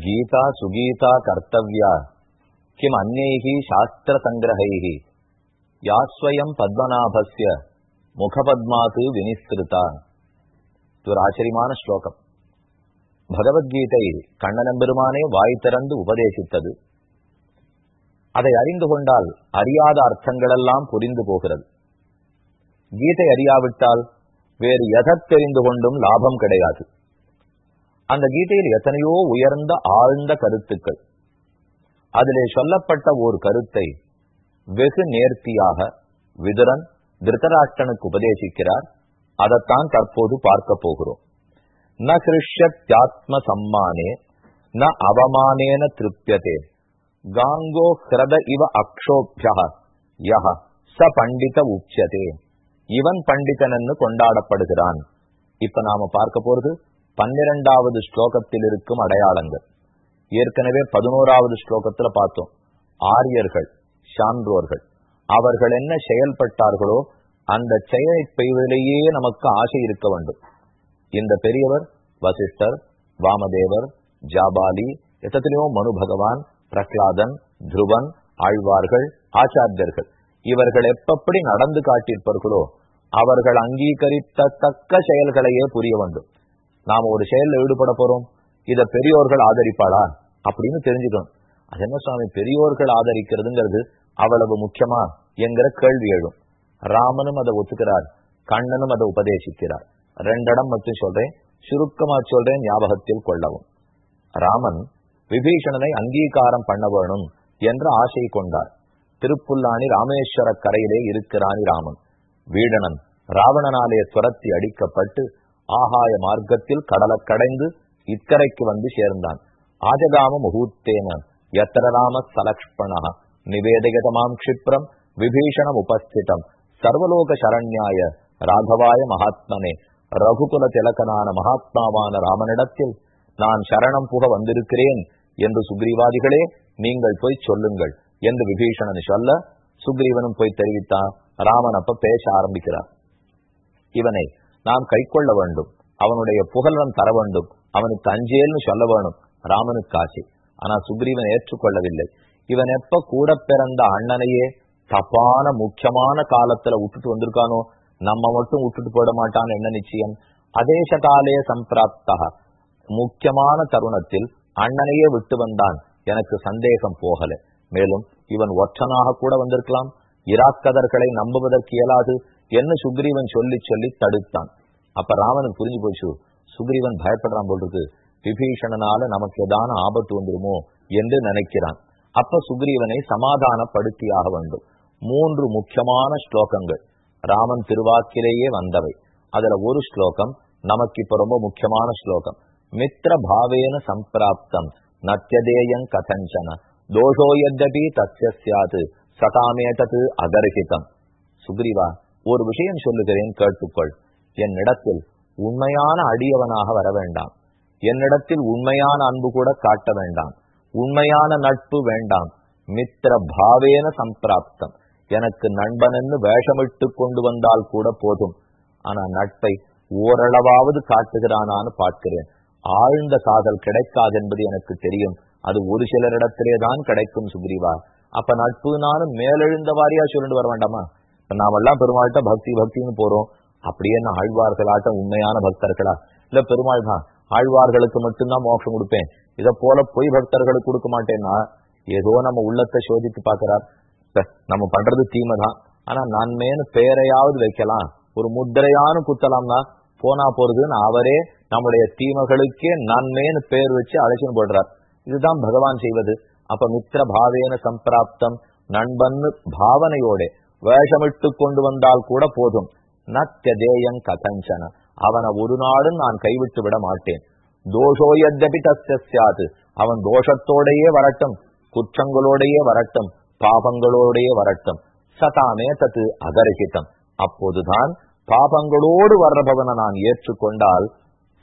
கீதா சுகீதா கர்த்தவ்யா கிம் அந்நைஹி சாஸ்திர சங்கிரகை யாஸ்வயம் பத்மநாபஸ்ய முகபத்மாத்து வினிஸ்கிருதா இது ஒரு ஆச்சரியமான ஸ்லோகம் பகவத்கீதை கண்ணனம்பெருமானே வாய் திறந்து உபதேசித்தது அதை அறிந்து கொண்டால் அறியாத அர்த்தங்களெல்லாம் புரிந்து போகிறது கீதை அறியாவிட்டால் வேறு எதத் தெரிந்து கொண்டும் லாபம் கிடையாது அந்த கீதையில் எத்தனையோ உயர்ந்த ஆழ்ந்த கருத்துக்கள். அதிலே சொல்லப்பட்ட ஒரு கருத்தை வெகு நேர்த்தியாக விதுரன் திருதராஷ்டனுக்கு உபதேசிக்கிறார். அதைத்தான் தற்போது பார்க்க போகிறோம். ந கிருஷ்யத்யாத்ம சம்மானே ந அவமானேன திருப்தியதே காங்கோ ஹிரத இவ அக்ஷோபியா யஹ ச பண்டித உச்சதே இவன் பண்டிதன் கொண்டாடப்படுகிறான். இப்ப நாம பார்க்க போறது பன்னிரெண்டாவது ஸ்லோகத்தில் இருக்கும் அடையாளங்கள். ஏற்கனவே பதினோராவது ஸ்லோகத்துல பார்த்தோம். ஆரியர்கள் சான்றோர்கள் அவர்கள் என்ன செயல்பட்டார்களோ அந்த செயலை பெய்வதிலேயே நமக்கு ஆசை இருக்க வேண்டும். இந்த பெரியவர் வசிஷ்டர் வாமதேவர் ஜாபாலி எத்தனையோ மனு பகவான் பிரகலாதன் துருவன் ஆழ்வார்கள் ஆச்சாரியர்கள் இவர்கள் எப்பப்படி நடந்து காட்டியிருப்பார்களோ அவர்கள் அங்கீகரித்த தக்க செயல்களையே புரிய வேண்டும். நாம ஒரு செயலில் ஈடுபட போறோம். இத பெரியோர்கள் ஆதரிப்பாளா? அப்படின்னு தெரிஞ்சுக்கணும். அது என்ன சுவாமி? பெரியோர்கள் ஆதரிக்கிறதுங்கிறது அவ்வளவு முக்கியமா என்கிற கேள்வி எழும். ராமனும் அதை ஒத்துக்கிறார். கண்ணனும் அதை உபதேசிக்கிறார். ரெண்டிடம் மட்டும் சொல்றேன். சுருக்கமா சொல்றேன் ஞாபகத்தில் கொள்ளவும். ராமன் விபீஷணனை அங்கீகாரம் பண்ண வேணும் என்ற ஆசை கொண்டார். திருப்புல்லாணி ராமேஸ்வர கரையிலே இருக்கிறானி ராமன். வீடனன் ராவணனாலே துரத்தி அடிக்கப்பட்டு ஆகாய மார்க்கத்தில் கடலை கடைந்து இக்கரைக்கு வந்து சேர்ந்தான். ஆஜகாம முகூர்த்தேன யத்திரராம ராம சலக்ஷ்மணா நிவேதகதமாம் க்ஷிப்ரம் விபீஷணம் உபஸ்திதம் சர்வலோக சரண்யாய ராகவாய மகாத்மனே ரகுகுல திலக்கனான மகாத்மாவான ராமனிடத்தில் நான் சரணம் புக வந்திருக்கிறேன் என்று சுக்ரீவாதிகளே நீங்கள் போய் சொல்லுங்கள் என்று விபீஷணன் சொல்ல சுக்ரீவனும் போய் தெரிவித்தான் ராமன் அப்ப பேச ஆரம்பிக்கிறார் இவனை நாம் கை கொள்ள வேண்டும். அவனுடைய புகழம் தர வேண்டும். அவனுக்கு அஞ்சேல்னு சொல்ல வேணும். ராமனுக்கு ஆசை ஆனா சுக்ரீவன் ஏற்றுக்கொள்ளவில்லை. இவன் எப்ப கூட பிறந்த அண்ணனையே தப்பான முக்கியமான காலத்துல விட்டுட்டு வந்திருக்கானோ நம்ம மட்டும் விட்டுட்டு போட மாட்டான் என்ன நிச்சயம்? அதேச காலே சம்பிராப்தா. முக்கியமான தருணத்தில் அண்ணனையே விட்டு வந்தான். எனக்கு சந்தேகம் போகல. மேலும் இவன் ஒற்றனாக கூட வந்திருக்கலாம். இராக்கதர்களை நம்புவதற்கு இயலாது. என்ன சுக்ரீவன் சொல்லி சொல்லி தடுத்தான். அப்ப ராவணன் புரிஞ்சு போச்சு சுக்ரீவன் பயப்படுறான் போல் இருக்கு விபீஷணனால நமக்கு ஏதான ஆபத்து வந்துருமோ என்று நினைக்கிறான். அப்ப சுக்ரீவனை சமாதானப்படுத்தியாக வேண்டும் மூன்று முக்கியமான ஸ்லோகங்கள் ராமன் திருவாக்கிலேயே வந்தவை. அதுல ஒரு ஸ்லோகம் நமக்கு இப்ப ரொம்ப முக்கியமான ஸ்லோகம் மித்திர பாவேன சம்பிராப்தம் நத்தியதேயங் கதஞ்சன தோஷோ எத்தபி தஸ்ய சியாது சதாமேதது அகர்ஹிதம். சுக்ரீவா ஒரு விஷயம் சொல்லுகிறேன் கேட்டுக்கொள். என்னிடத்தில் உண்மையான அடியவனாக வர வேண்டாம். என்னிடத்தில் உண்மையான அன்பு கூட காட்ட வேண்டாம். உண்மையான நட்பு வேண்டாம். மித்திர பாவேன சம்பிராப்தம். எனக்கு நண்பனென்னு வேஷமிட்டு கொண்டு வந்தால் கூட போதும். ஆனா நட்பை ஓரளவாவது காட்டுகிறானான்னு பார்க்கிறேன். ஆழ்ந்த காதல் கிடைக்காது என்பது எனக்கு தெரியும். அது ஒரு சிலரிடத்திலே தான் கிடைக்கும் சுக்ரீவா. அப்ப நட்பு நானும் மேலெழுந்த வாரியா சொல்லிட்டு வர வேண்டாமா? நாமெல்லாம் பெருமாள்கிட்ட பக்தி பக்தின்னு போறோம். அப்படியே நான் ஆழ்வார்களாட்டம் உண்மையான பக்தர்களா? இல்ல பெருமாள் தான். ஆழ்வார்களுக்கு மட்டும்தான் மோட்சம் கொடுப்பேன். இதை போல பொய் பக்தர்களுக்கு கொடுக்க மாட்டேன்னா ஏதோ நம்ம உள்ளத்தை சோதித்து பாக்குறார் நம்ம பண்றது தீமை தான். ஆனா நன்மேனு பெயரையாவது வைக்கலாம். ஒரு முத்திரையானு குத்தலாம்னா போனா போறதுன்னு அவரே நம்முடைய தீமைகளுக்கே நன்மேனு பெயர் வச்சு அழைச்சின்னு போடுறார். இதுதான் பகவான் செய்வது. அப்ப மித்திர பாவேன சம்பிராப்தம். நண்பன்னு பாவனையோட. வேஷமிட்டு கொண்டு வந்தால் கூட போதும். நத்தியதேயங் கதஞ்சன. அவனை ஒரு நாளும் நான் கைவிட்டு விட மாட்டேன். தோஷோயத்தபி தஸ்யாது அவன் தோஷத்தோடையே வரட்டும். குற்றங்களோடையே வரட்டும். பாபங்களோடையே வரட்டும். சதாமே தத்து அகர்ஹிதம் அப்போதுதான் பாபங்களோடு வர்றபவனை நான் ஏற்றுக்கொண்டால்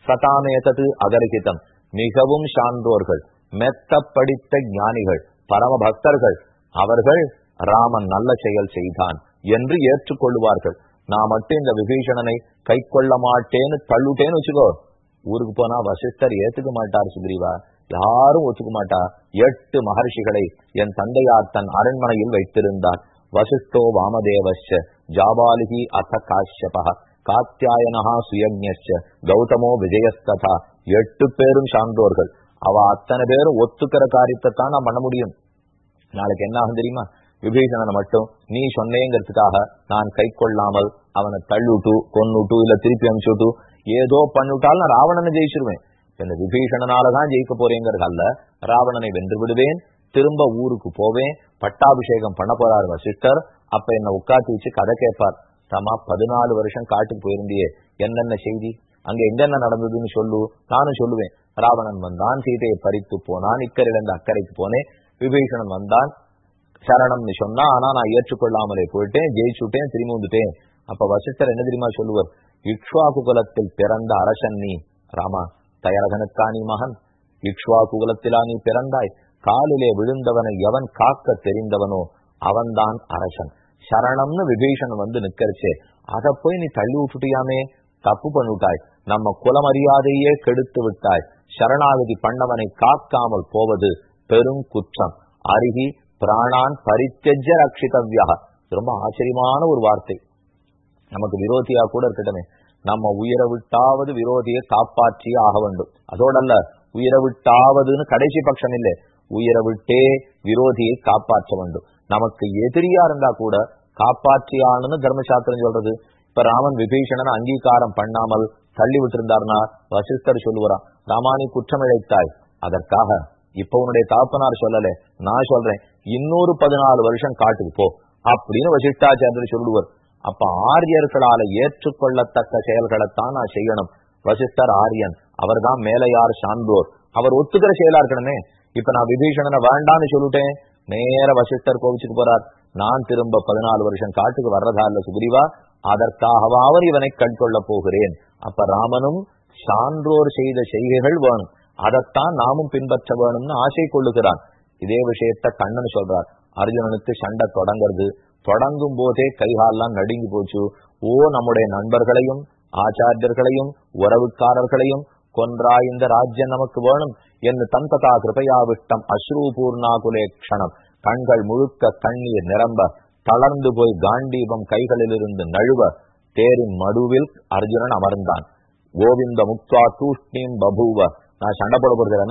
சதாமேதது அகர்ஹிதம் மிகவும் சான்றோர்கள். மெத்த படித்த ஞானிகள் பரம பக்தர்கள் அவர்கள் ராமன் நல்ல செயல் செய்தான் என்று ஏற்றுக்கொள்வார்கள். நான் மட்டும் இந்த விபீஷணனை கை கொள்ள மாட்டேன்னு தள்ளுட்டேன்னு வச்சுக்கோ. ஊருக்கு போனா வசிஷ்டர் ஏத்துக்க மாட்டார் சுக்ரீவா. யாரும் ஒத்துக்க மாட்டா. எட்டு மகர்ஷிகளை என் தந்தையார் தன் அரண்மனையில் வைத்திருந்தார். வசிஷ்டோ வாமதேவச்ச ஜாபாலிகி அத காஷ்யபா. காத்தியாயனஹா சுயஜ்ஞ கௌதமோ விஜயஸ்ததா. எட்டு பேரும் சான்றோர்கள். அவ அத்தனை பேரும் ஒத்துக்கிற காரியத்தை தான் நான் பண்ண முடியும். நாளைக்கு என்ன ஆகும் தெரியுமா? விபீஷணனை மட்டும் நீ சொன்னேங்கிறதுக்காக நான் கை கொள்ளாமல் அவனை தள்ளுட்டு கொன்னுட்டு இல்ல திருப்பி அனுப்பிச்சுட்டு ஏதோ பண்ணிவிட்டாலும் நான் ராவணனை ஜெயிச்சிருவேன். இந்த விபீஷணனாலதான் ஜெயிக்க போறேங்கிறது அல்ல. ராவணனை வென்று விடுவேன். திரும்ப ஊருக்கு போவேன். பட்டாபிஷேகம் பண்ண போறாரு வசிஷ்டர். அப்ப என்ன உட்காந்து வச்சு கதை கேட்பார். தமா பதினாலு வருஷம் காட்டுக்கு போயிருந்தியே. என்னென்ன செய்தி? அங்க எங்கென்ன நடந்ததுன்னு சொல்லு. நானும் சொல்லுவேன். ராவணன் வந்தான் சீதையை பறித்து போனான். இக்கரையிலிருந்து அக்கறைக்கு போனேன். விபீஷணன் வந்தான். சரணம்னு சொன்னா ஆனா நான் ஏற்றுக்கொள்ளாமலே போயிட்டேன் ஜெயிச்சுட்டேன் திரும்பி அப்ப வசிஷ்டர் என்ன தெரியுமா சொல்லுவார்? இக்ஷ்வாகுகுலத்தில் பிறந்த அரசன் நீ ராமா தயரகனுக்கா நீ மகன். இக்ஷ்வாகுகுலத்திலா நீ பிறந்தாய். காலிலே விழுந்தவனை எவன் காக்க தெரிந்தவனோ அவன்தான் அரசன். சரணம்னு விபீஷன் வந்து நிக்கிறச்சே அதை போய் நீ தள்ளி விட்டுட்டியாமே? தப்பு பண்ணிவிட்டாய் நம்ம குலமரியாதையே கெடுத்து விட்டாய். சரணாகதி பண்ணவனை காக்காமல் போவது பெரும் குற்றம். அருகி பிராணான் பரித்தெஜ ரட்சிதவ்யா ரொம்ப ஆச்சரியமான ஒரு வார்த்தை. நமக்கு விரோதியா கூட இருக்கட்டுமே. நம்ம உயிரை விட்டாவது விரோதியை காப்பாற்றியே ஆக வேண்டும். அதோடல்ல உயிரை விட்டாவதுன்னு கடைசி பட்சம் இல்லை. உயிரை விட்டே விரோதியை காப்பாற்ற வேண்டும். நமக்கு எதிரியா இருந்தா கூட காப்பாற்றியானு தர்மசாஸ்திரம் சொல்றது. இப்ப ராமன் விபீஷணன் அங்கீகாரம் பண்ணாமல் தள்ளி விட்டிருந்தார்னா வசிஷ்டர் சொல்லுவாராம் ராமானி குற்றம் இழைத்தாய். அதற்காக இப்ப உன்னுடைய தாப்பனார் சொல்லல. நான் சொல்றேன் இன்னொரு பதினாலு வருஷம் காட்டுக்கு போ அப்படின்னு வசிஷ்டாச்சாரியர் சொல்லுவார். அப்ப ஆரியர்களால ஏற்றுக்கொள்ளத்தக்க செயல்களைத்தான் நான் செய்யணும். வசிஷ்டர் ஆரியன் அவர் தான் மேலையார் சான்றோர். அவர் ஒத்துக்கிற செயலா இருக்கணுமே. இப்ப நான் விபீஷணனை வேண்டான்னு சொல்லிட்டேன். நேர வசிஷ்டர் கோவிச்சுக்கு போறார். நான் திரும்ப பதினாலு வருஷம் காட்டுக்கு வர்றதா இல்ல சுக்ரீவா? அதற்காகவாவது இவனை கண்கொள்ள போகிறேன். அப்ப ராமனும் சான்றோர் செய்த செய்கைகள் வேணும். அதைத்தான் நாமும் பின்பற்ற வேணும்னு ஆசை கொள்ளுகிறான். இதே விஷயத்த கண்ணன் சொல்றார். அர்ஜுனனுக்கு சண்டை தொடங்குறது. தொடங்கும் போதே கைகாலெல்லாம் நடுங்கி போச்சு. ஓ நம்முடைய நண்பர்களையும் ஆச்சாரியர்களையும் உறவுக்காரர்களையும் கொன்றா இந்த ராஜ்யம் நமக்கு வேணும் என்று தந்ததா கிருபையாவிட்டம் அஸ்ரூபூர்ணாகுலே க்ஷணம். கண்கள் முழுக்க கண்ணீர் நிரம்ப தளர்ந்து போய் காண்டீபம் கைகளிலிருந்து நழுவ தேரின் மடுவில் அர்ஜுனன் அமர்ந்தான். கோவிந்த முக்தா தூஷ்ணீம் பபூவ. நான் சண்டை போட போறது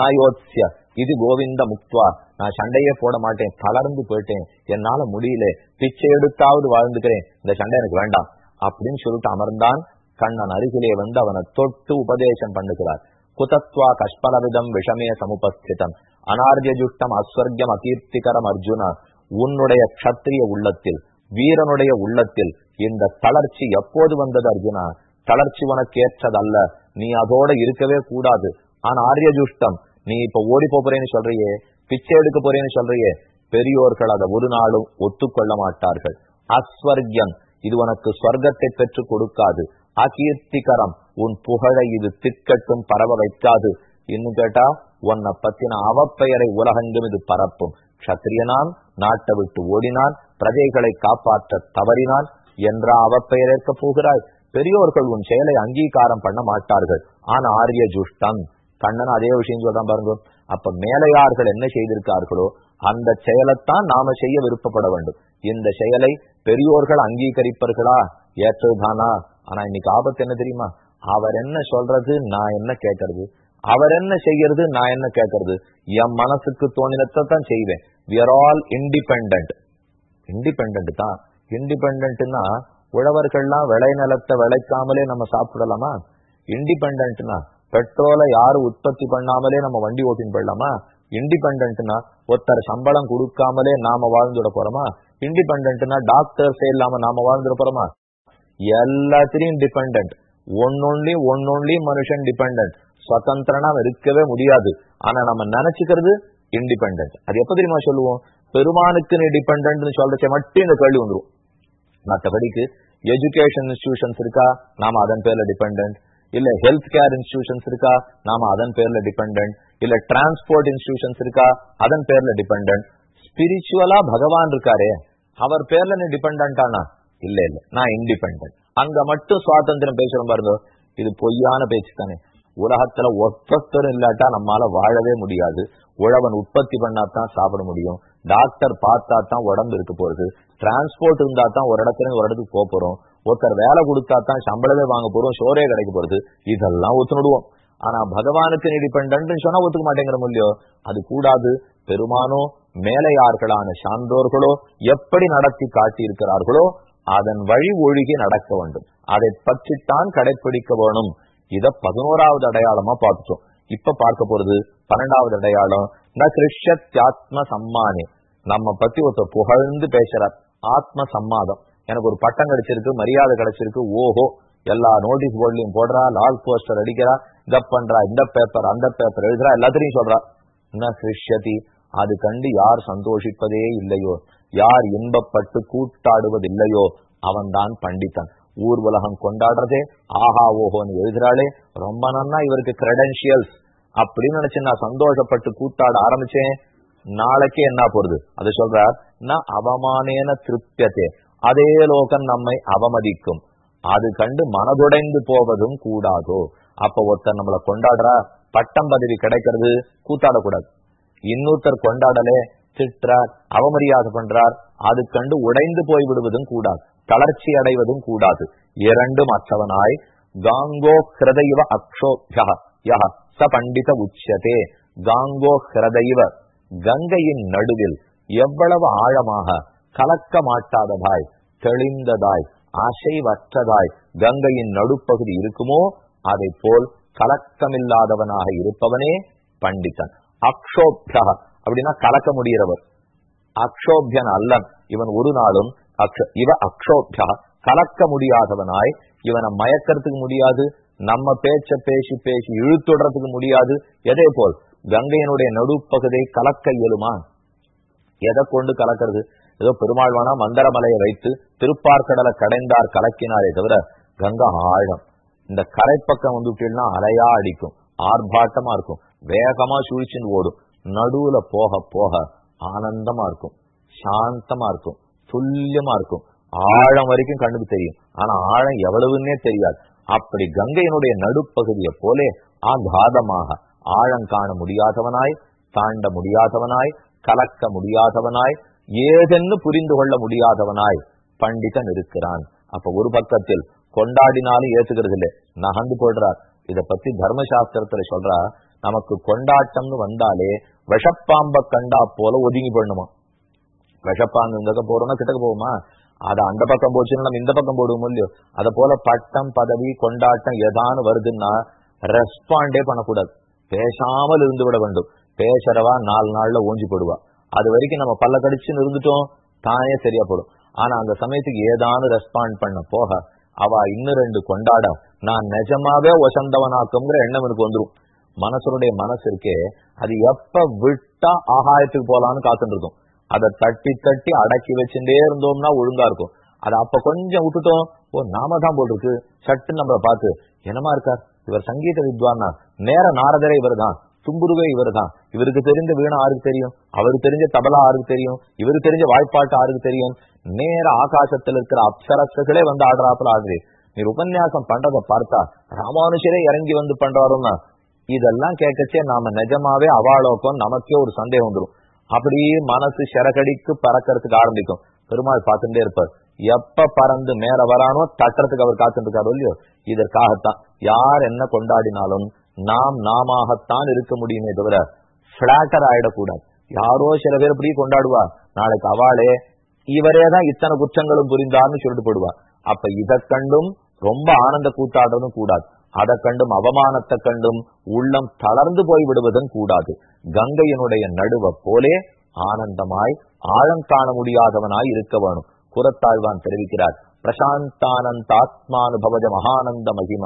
இது கோவிந்த முக்துவா. நான் சண்டையே போட மாட்டேன். தளர்ந்து போயிட்டேன். என்னால முடியல. பிச்சை எடுத்தாவது வாழ்ந்துக்கிறேன். இந்த சண்டை எனக்கு வேண்டாம். அப்படின்னு சொல்லிட்டு அமர்ந்தான். கண்ணன் அருகிலே வந்து அவனை தொட்டு உபதேசம் பண்ணுகிறார். குதத்வா கஷ்பலவிதம் விஷமே சமுபஸ்திதம். அனார்ஜ ஜுஷ்டம் அஸ்வர்க்கம் அகீர்த்திகரம் அர்ஜுனா. உன்னுடைய க்ஷத்திரிய உள்ளத்தில் வீரனுடைய உள்ளத்தில் இந்த தளர்ச்சி எப்போது வந்தது அர்ஜுனா? தளர்ச்சி உனக்கு ஏற்றதல்ல நீ அதோட இருக்கவே கூடாது. ஆனா ஆரியஜுஷ்டம் நீ இப்ப ஓடி போறேன்னு சொல்றியே பிச்சை எடுக்க போறேன்னு சொல்றியே பெரியோர்கள் அதை ஒரு நாளும் ஒத்துக்கொள்ள மாட்டார்கள். அஸ்வர்கியம் இது உனக்கு ஸ்வர்க்கத்தை பெற்று கொடுக்காது. அகீர்த்திகரம் உன் புகழை இது திக்கட்டும் பரவ வைக்காது. இன்னும் கேட்டா உன்னை பத்தின அவப்பெயரை உலகெங்கும் இது பரப்பும். கத்திரியனான் நாட்டை விட்டு ஓடினான் பிரஜைகளை காப்பாற்ற தவறினான் என்ற அவப்பெயர் ஏற்க போகிறாய்? பெரியோர்கள் உன் செயலை அங்கீகாரம் பண்ண மாட்டார்கள். ஆனா ஆரிய ஜுஷ்டம். கண்ணன் அதே விஷயம் சொல்றான் பாருங்க. அப்ப மேலையார்கள் என்ன செய்திருக்கார்களோ அந்த செயலைத்தான் நாம செய்ய விருப்பப்பட வேண்டும். இந்த செயலை பெரியோர்கள் அங்கீகரிப்பார்களா? ஏற்றதுதானா ஆனா இன்னைக்கு ஆபத்து என்ன தெரியுமா? அவர் என்ன சொல்றது நான் என்ன கேட்கறது? அவர் என்ன செய்யறது நான் என்ன கேட்கறது? என் மனசுக்கு தோணினத்தை தான் செய்வேன். We are all independent independent தான். இண்டிபெண்ட்னா உழவர்கள்லாம் விளை நிலத்தை விளைக்காமலே நம்ம சாப்பிடலாமா? இண்டிபெண்ட்னா பெட்ரோலை யாரும் உற்பத்தி பண்ணாமலே நம்ம வண்டி ஓட்டின் போயிடலாமா? இண்டிபெண்ட்னா ஒருத்தர் சம்பளம் கொடுக்காமலே நாம வாழ்ந்துட போறோமா? இண்டிபெண்ட்னா டாக்டர்ஸே இல்லாம நாம வாழ்ந்துட போறோமா? எல்லாத்திலையும் டிபெண்ட் ஒன்னொன்லி ஒன்னொன்லி மனுஷன் டிபெண்ட் சுதந்திரனா இருக்கவே முடியாது. ஆனா நம்ம நினைச்சுக்கிறது இண்டிபெண்ட் அது எப்ப தெரியுமா சொல்லுவோம்? பெருமானுக்கு நீ டிபெண்ட் சொல்றச்ச மட்டும் இந்த கேள்வி வந்துடும் மற்றபடிக்கு எஜுகேஷன் இன்ஸ்டிடியூஷன்ஸ் இருக்கா? நாம அதன் பேர்ல டிபெண்ட் இல்ல ஹெல்த் கேர் இன்ஸ்டிடியூஷன்ஸ் இருக்கா? நாம அதன் பேர்ல டிபெண்ட் இல்ல டிரான்ஸ்போர்ட் இன்ஸ்டிடியூஷன்ஸ் இருக்கா? அதன் பேர்ல டிபெண்ட் ஸ்பிரிச்சுவலா பகவான் இருக்காரே. அவர் பேர்ல நீ டிபெண்டானா இல்ல இல்ல. நான் இண்டிபெண்ட் அங்க மட்டும் சுவாதந்திரம் பேசுறோம் பாருங்க இது பொய்யான பேச்சு தானே. உலகத்துல ஒத்தொத்தரும் இல்லாட்டா நம்மால வாழவே முடியாது. உழவன் உற்பத்தி பண்ணாதான் சாப்பிட முடியும். டாக்டர் பார்த்தா தான் உடம்பு இருக்க போறது டிரான்ஸ்போர்ட் இருந்தா தான் ஒரு இடத்துல ஒரு இடத்துக்கு போக போறோம். ஒருத்தர் வேலை கொடுத்தா தான் சம்பளமே வாங்க போறோம் சோரே கிடைக்க போறது. இதெல்லாம் ஒத்துணுடுவோம் ஆனா பகவானுக்கு நீ சொன்னா ஒத்துக்க மாட்டேங்கிற இல்லையோ அது கூடாது. பெருமானோ மேலையார்களான சான்றோர்களோ எப்படி நடத்தி காட்டி இருக்கிறார்களோ அதன் வழி ஒழுகி நடக்க வேண்டும். அதை பற்றித்தான் கடைபிடிக்க வேணும். இத பதினோராவது அடையாளமா பார்த்துட்டோம். இப்ப பார்க்க போறது பன்னெண்டாவது அடையாளம். ந கிருஷ்யத்யாத்ம சம்மானி. நம்ம பத்தி ஒருத்தர் புகழ்ந்து பேசுறார். ஆத்ம சம்மாதம். எனக்கு ஒரு பட்டம் கிடைச்சிருக்கு மரியாதை கிடைச்சிருக்கு ஓஹோ எல்லா நோட்டீஸ் போர்ட்லயும் போடுறா லால் போஸ்டர் அடிக்கிறா இத பண்றா இந்த பேப்பர் அந்த பேப்பர் எழுதுறா எல்லாத்திலையும் சொல்றா. என்ன கிருஷ்யதி அது கண்டு யார் சந்தோஷிப்பதே இல்லையோ யார் இன்பப்பட்டு கூட்டாடுவதில்லையோ அவன்தான் பண்டிதன். ஊர் உலகம் கொண்டாடுறதே ஆஹா ஓஹோன்னு எழுதுறாளே ரொம்ப நன்னா இவருக்கு கிரெடென்சியல்ஸ் அப்படின்னு நினைச்சு நான் சந்தோஷப்பட்டு கூத்தாட ஆரம்பிச்சேன். நாளைக்கே என்ன போறது? அது சொல்றார் நான் அவமானேன திருப்தியத்தே அதே லோகம் நம்மை அவமதிக்கும் அது கண்டு மனதுடைந்து போவதும் கூடாதோ அப்ப ஒருத்தர் நம்மளை கொண்டாடுறா பட்டம் பதவி கிடைக்கிறது கூத்தாடக்கூடாது இன்னொருத்தர் கொண்டாடலே திட்டுறார் அவமரியாதை பண்றார் அது கண்டு உடைந்து போய் விடுவதும் கூடாது தளர்ச்சி அடைவதும் கூடாது இரண்டும் அச்சவனாய் காங்கோ ஹிரதைவ அக்ஷோபியா யஹ ச பண்டித உச்சதே காங்கோ ஹிரதைவ கங்கையின் நடுவில் எவ்வளவு ஆழமாக கலக்க மாட்டாததாய் தெளிந்ததாய் அசைவற்றதாய் கங்கையின் நடுப்பகுதி இருக்குமோ அதை போல் கலக்கமில்லாதவனாக இருப்பவனே பண்டிதன். அக்ஷோபியா அப்படின்னா கலக்க முடிகிறவர். அக்ஷோபியன் அல்லன் இவன் ஒரு நாளும் இவ அக்ஷோபியா கலக்க முடியாதவனாய் இவனை மயக்கிறதுக்கு முடியாது நம்ம பேச்ச பேசி பேசி இழுத்துடுறதுக்கு முடியாது எதே போல் கங்கையினுடைய நடுப்பகுதியை கலக்க இயலுமா? எதை கொண்டு கலக்கிறது? ஏதோ பெருமாள்வானா மந்தரமலையை வைத்து திருப்பார்கடலை கடைந்தார் கலக்கினாரே தவிர கங்கா ஆழம் இந்த கரைப்பக்கம் வந்துட்டீங்கன்னா அலையா அடிக்கும். ஆர்ப்பாட்டமா இருக்கும். வேகமா சுழிச்சுன்னு ஓடும். நடுவுல போக போக ஆனந்தமா இருக்கும். சாந்தமா இருக்கும். துல்லியமா இருக்கும். ஆழம் வரைக்கும் கண்ணுக்கு தெரியும். ஆனா ஆழம் எவ்வளவுன்னே தெரியாது. அப்படி கங்கையினுடைய நடுப்பகுதியை போலே ஆகாதமாக ஆழம் காண முடியாதவனாய் தாண்ட முடியாதவனாய் கலக்க முடியாதவனாய் ஏதென்னு புரிந்து கொள்ள முடியாதவனாய் பண்டிதன் இருக்கிறான். அப்ப ஒரு பக்கத்தில் கொண்டாடினாலும் ஏத்துக்கிறது இல்லை நகர்ந்து போடுறார் இத பத்தி தர்மசாஸ்திரத்துல சொல்றா நமக்கு கொண்டாட்டம்னு வந்தாலே விஷப்பாம்ப கண்டா போல ஒதுங்கி பண்ணுமா விஷப்பாம்பு இந்த போறோம்னா கிட்டக்க போகுமா அது அந்த பக்கம் போச்சுன்னா நம்ம இந்த பக்கம் போடுவோம் இல்லையோ? அத போல பட்டம் பதவி கொண்டாட்டம் எதான்னு வருதுன்னா ரெஸ்பாண்டே பண்ணக்கூடாது. பேசாமல் இருந்து விட வேண்டும். பேசுறவா நாலு நாள்ல ஓஞ்சி போடுவா. அது வரைக்கும் நம்ம பல்ல கடிச்சுன்னு இருந்துட்டோம் தானே சரியா போடும். ஆனா அந்த சமயத்துக்கு ஏதானு ரெஸ்பாண்ட் பண்ண போக அவ இன்னும் ரெண்டு கொண்டாட நான் நிஜமாவே வசந்தவனாக்குங்கிற எண்ணம் எனக்கு வந்துடும் மனசனுடைய மனசு இருக்கே அது எப்ப விட்டா ஆகாயத்துக்கு போலான்னு காத்துட்டு இருக்கும் அதை தட்டி தட்டி அடக்கி வச்சுட்டே இருந்தோம்னா ஒழுங்கா இருக்கும். அதை அப்ப கொஞ்சம் விட்டுட்டோம் ஓ நாம தான் போல் இருக்கு சட்டுன்னு நம்மளை பார்த்து என்னமா இருக்கார்? இவர் சங்கீத வித்வான்னா நேர நாரதரே இவர் தான் தும்புருவே இவர் தான் இவருக்கு தெரிஞ்ச வீணா ஆருக்கு தெரியும்? அவருக்கு தெரிஞ்ச தபலா ஆருக்கு தெரியும்? இவருக்கு தெரிஞ்ச வாய்ப்பாட்டு ஆருக்கு தெரியும்? நேர ஆகாசத்துல இருக்கிற அப்சரஸ்களே வந்து ஆடுறாப்புல ஆகுது. நீ உபன்யாசம் பண்றதை பார்த்தா ராமானுஷரே இறங்கி வந்து பண்றாருன்னா இதெல்லாம் கேட்கச்சே நாம நிஜமாவே அவாளோக்கம் நமக்கே ஒரு சந்தேகம் வந்துடும் அப்படியே மனசு சிறகடிக்கு பறக்கிறதுக்கு ஆரம்பிக்கும். பெருமாள் பார்த்துட்டே இருப்பார். எப்ப பறந்து மேல வரானோ தட்டுறதுக்கு அவர் காத்துட்டு இருக்காரு இல்லையோ? இதற்காகத்தான். யார் என்ன கொண்டாடினாலும் நாம் நாமத்தான் இருக்க முடியுமே தவிர பிளாட்டர் ஆயிடக்கூடாது. யாரோ சில பேர் இப்படி கொண்டாடுவா. நாளைக்கு அவாளே இவரே தான் இத்தனை குற்றங்களும் புரிந்தார்னு சொல்லிட்டு போடுவா அப்ப இதை கண்டும் ரொம்ப ஆனந்த கூத்தாடுறதும் கூடாது. அதை கண்டும் அவமானத்தை கண்டும் உள்ளம் தளர்ந்து போய் விடுவதும் கூடாது. கங்கையினுடைய நடுவ போலே ஆனந்தமாய் ஆழம் காண முடியாதவனாய் இருக்க வேணும். குரத்தாழ்வான் தெரிவிக்கிறார் பிரசாந்தானந்தாத்மானுபவஜ மகானந்த மகிம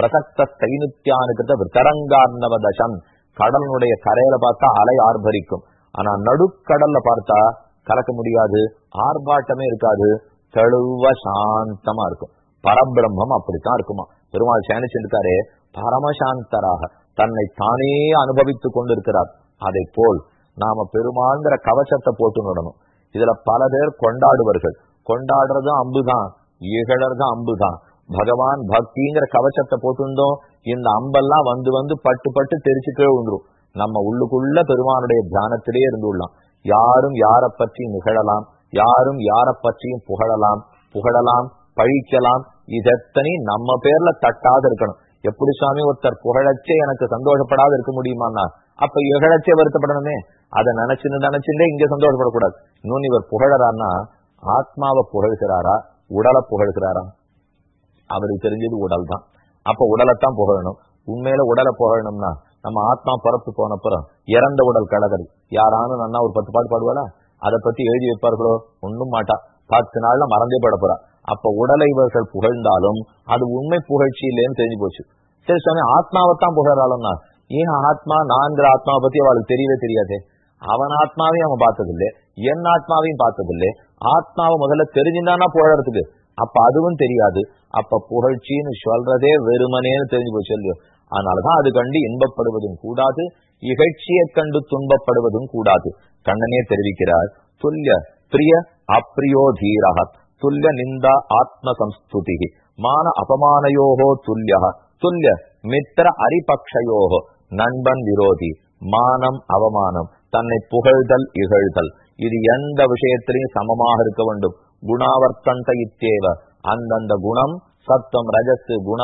பிரசக்த தைனுத்தியானுகிட்ட வித்தரங்கார்ணவ தசம் கடலுடைய கரையில பார்த்தா அலை ஆர்ப்பரிக்கும். ஆனா நடுக்கடல்ல பார்த்தா கலக்க முடியாது ஆர்ப்பாட்டமே இருக்காது. தெளிவ சாந்தமா இருக்கும். பரபிரம்மம் அப்படித்தான் இருக்குமா? பெருமாள் சேனிச்சிருக்காரு பரமசாந்தராக தன்னை தானே அனுபவித்துக் கொண்டிருக்கிறார். அதை போல் நாம பெருமாங்கிற கவசத்தை போட்டு நடணும். இதுல பல பேர் கொண்டாடுவர்கள். கொண்டாடுறதும் அம்புதான் இகழறதும் அம்புதான். பகவான் பக்திங்கிற கவசத்தை போட்டுண்டோம் இந்த அம்பெல்லாம் வந்து வந்து பட்டு பட்டு தெரிச்சு கீழே விழுந்துரும். நம்ம உள்ளுக்குள்ள பெருமானுடைய தியானத்திலே இருந்துள்ளலாம் யாரும் யாரை பற்றி நிகழலாம் யாரும் யாரை பற்றியும் புகழலாம் புகழலாம் பழிக்கலாம் இதெத்தனை நம்ம பேர்ல தட்டாத இருக்கணும். எப்படி சுவாமி ஒருத்தர் புகழச்சே எனக்கு சந்தோஷப்படாத இருக்க முடியுமாண்ணா அப்ப இகழச்சே வருத்தப்படணுமே. அதை நினைச்சுன்னு நினைச்சுட்டே இங்க சந்தோஷப்படக்கூடாது. இன்னொன்னு இவர் புகழறான்னா ஆத்மாவை புகழ்கிறாரா உடலை புகழ்கிறாரா? அவருக்கு தெரிஞ்சது உடல் தான். அப்ப உடலைத்தான் புகழணும் உண்மையில உடலை புகழணும்னா நம்ம ஆத்மா பிறப்பு போனப்புறம் இறந்த உடல் கடகரி யாரானும் நன்னா ஒரு பத்து பாட்டு பாடுவாளா? அதை பத்தி எழுதி வைப்பார்களோ? ஒண்ணும் மாட்டா. பத்து நாள்ல மறந்தே பட போறா. அப்ப உடலை இவர்கள் புகழ்ந்தாலும் அது உண்மை புகழ்ச்சி இல்லைன்னு தெரிஞ்சு போச்சு. சரி சுவாமி ஆத்மாவைத்தான் புகழாலும்னா ஏன் ஆத்மா? நான்கிற ஆத்மாவை பத்தி அவளுக்கு தெரியவே தெரியாதே. அவன் ஆத்மாவையும் அவன் பார்த்ததில்லை. என் ஆத்மாவையும் பார்த்ததில்லை. ஆத்மாவை முதல்ல தெரிஞ்சுதானா புகழறதுக்கு அப்ப அதுவும் தெரியாது. அப்ப புகழ்ச்சின்னு சொல்றதே வெறுமனேன்னு தெரிஞ்சு போய் சொல்லியோ அதனாலதான் அது கண்டு இன்பப்படுவதும் கூடாது இகழ்ச்சியை கண்டு துன்பப்படுவதும் கூடாது. கண்ணனே தெரிவிக்கிறார் துல்லிய பிரிய அப்ரியோ தீரக துல்லிய நிந்தா ஆத்ம சம்ஸ்துதி மான அபமானயோகோ துல்லிய துல்லிய மித்திர அரிபக்ஷயோகோ நண்பன் விரோதி மானம் அவமானம் தன்னை புகழ்தல் இகழ்தல். இது எந்த விஷயத்திலையும் சமமாக இருக்க வேண்டும். குணாவர்த்தந்த இத்தேவ அந்தந்த குணம் சத்தம் ரஜசு குண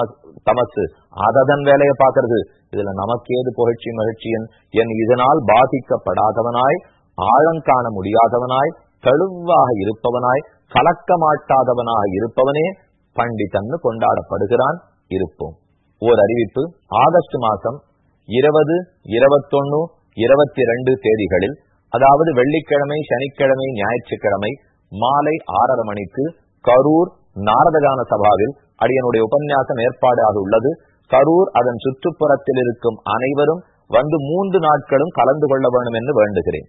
தமசு அததன் வேலையை பார்க்கறது. இதுல நமக்கேது புகழ்ச்சி மகிழ்ச்சியன் என் இதனால் பாதிக்கப்படாதவனாய் ஆழம் காண முடியாதவனாய் தெளிவாக இருப்பவனாய் கலக்க மாட்டாதவனாக இருப்பவனே பண்டிதன்னு கொண்டாடப்படுகிறான். இருப்போம். ஓர் அறிவிப்பு. ஆகஸ்ட் மாசம் இருபது இருபத்தொன்னு இருபத்தி ரெண்டு தேதிகளில் அதாவது வெள்ளிக்கிழமை சனிக்கிழமை ஞாயிற்றுக்கிழமை மாலை ஆறரை மணிக்கு கரூர் நாரதகான சபாவில் அடியனுடைய உபன்யாசம் ஏற்பாடாக உள்ளது. கரூர் அதன் சுற்றுப்புறத்தில் இருக்கும் அனைவரும் வந்து மூன்று நாட்களும் கலந்து கொள்ள வேண்டும் என்று வேண்டுகிறேன்.